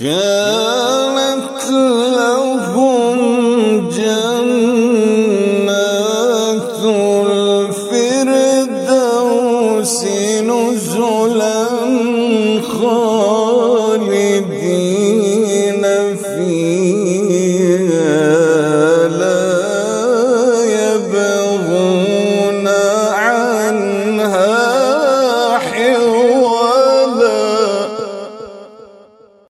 كانت لهم جنات الفردوس نزلا خالدين فيها.